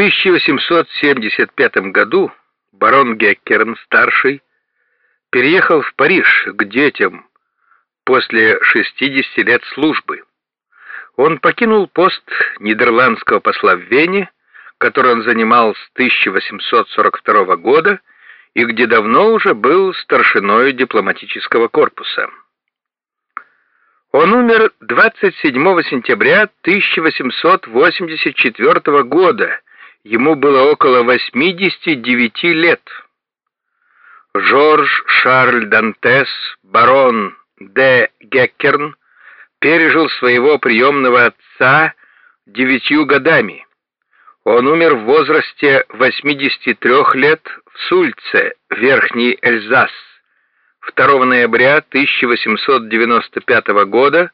1875 году барон Геккерн-старший переехал в Париж к детям после 60 лет службы. Он покинул пост нидерландского посла в Вене, который он занимал с 1842 года и где давно уже был старшиной дипломатического корпуса. Он умер 27 сентября 1884 года. Ему было около 89 лет. Жорж Шарль Дантес, барон де Геккерн, пережил своего приемного отца девятью годами. Он умер в возрасте 83 лет в Сульце, Верхний Эльзас, 2 ноября 1895 года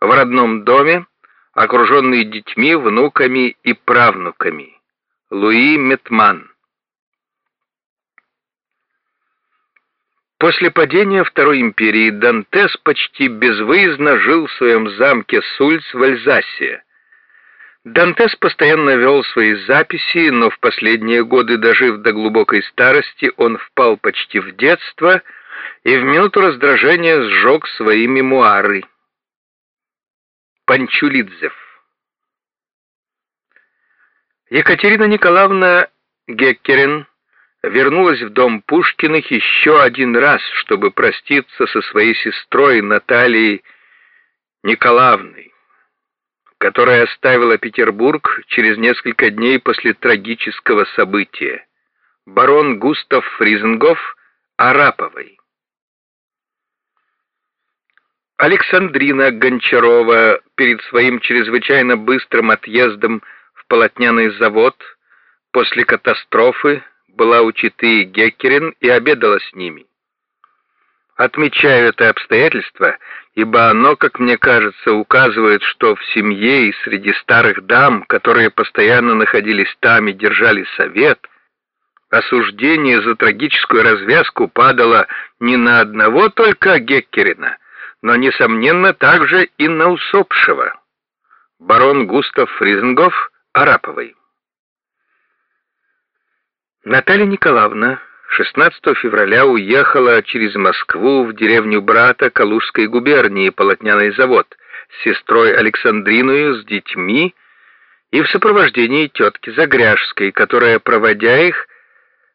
в родном доме, окруженный детьми, внуками и правнуками. Луи Метман После падения Второй империи Дантес почти безвыездно жил в своем замке Сульц в Альзасе. Дантес постоянно вел свои записи, но в последние годы, дожив до глубокой старости, он впал почти в детство и в минуту раздражения сжег свои мемуары. Панчулидзев Екатерина Николаевна Геккерин вернулась в дом Пушкиных еще один раз, чтобы проститься со своей сестрой Натальей Николаевной, которая оставила Петербург через несколько дней после трагического события. Барон Густав Фризенгоф Араповой. Александрина Гончарова перед своим чрезвычайно быстрым отъездом полотняный завод после катастрофы была у Читы Геккерин и обедала с ними. Отмечаю это обстоятельство, ибо оно, как мне кажется, указывает, что в семье и среди старых дам, которые постоянно находились там и держали совет, осуждение за трагическую развязку падало не на одного только Геккерина, но, несомненно, также и на усопшего. Барон Густав Фризенгоф Араповой. Наталья Николаевна 16 февраля уехала через Москву в деревню брата Калужской губернии, полотняный завод, с сестрой Александриною, с детьми и в сопровождении тетки Загряжской, которая, проводя их,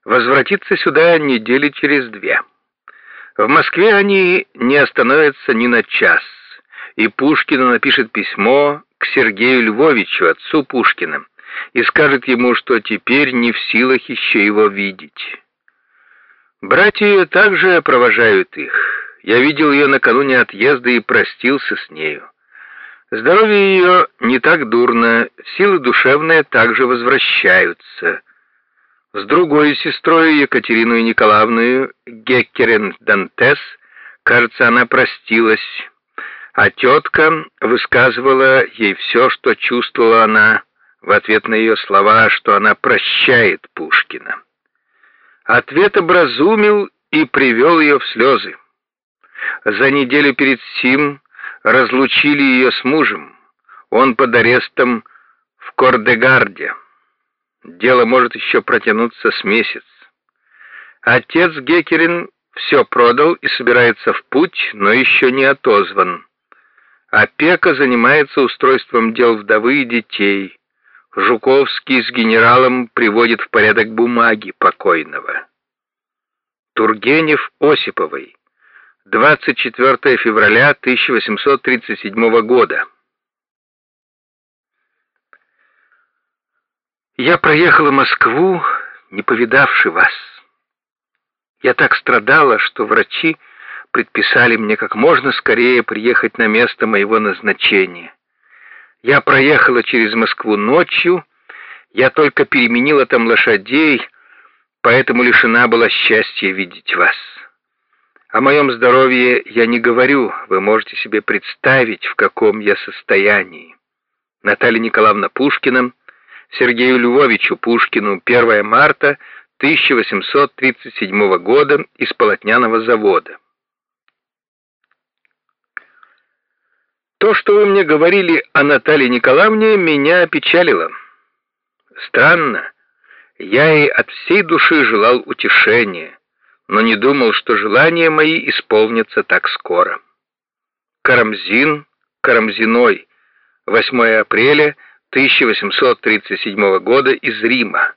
возвратится сюда недели через две. В Москве они не остановятся ни на час, и Пушкин напишет письмо к Сергею Львовичу, отцу Пушкина, и скажет ему, что теперь не в силах еще его видеть. Братья также провожают их. Я видел ее накануне отъезда и простился с нею. Здоровье ее не так дурно, силы душевные также возвращаются. С другой сестрой, Екатериной Николаевной, Геккерен Дантес, кажется, она простилась, а тетка высказывала ей все, что чувствовала она, в ответ на ее слова, что она прощает Пушкина. Ответ образумил и привел ее в слезы. За неделю перед сим разлучили ее с мужем. Он под арестом в Кордегарде. Дело может еще протянуться с месяц. Отец Гекерин все продал и собирается в путь, но еще не отозван. Опека занимается устройством дел вдовы и детей. Жуковский с генералом приводит в порядок бумаги покойного. Тургенев Осиповой. 24 февраля 1837 года. Я проехала Москву, не повидавши вас. Я так страдала, что врачи предписали мне как можно скорее приехать на место моего назначения. Я проехала через Москву ночью, я только переменила там лошадей, поэтому лишена была счастья видеть вас. О моем здоровье я не говорю, вы можете себе представить, в каком я состоянии. Наталья Николаевна Пушкина, Сергею Львовичу Пушкину, 1 марта 1837 года из полотняного завода. То, что вы мне говорили о Наталье Николаевне, меня опечалило. Странно, я ей от всей души желал утешения, но не думал, что желания мои исполнятся так скоро. Карамзин, Карамзиной, 8 апреля 1837 года из Рима.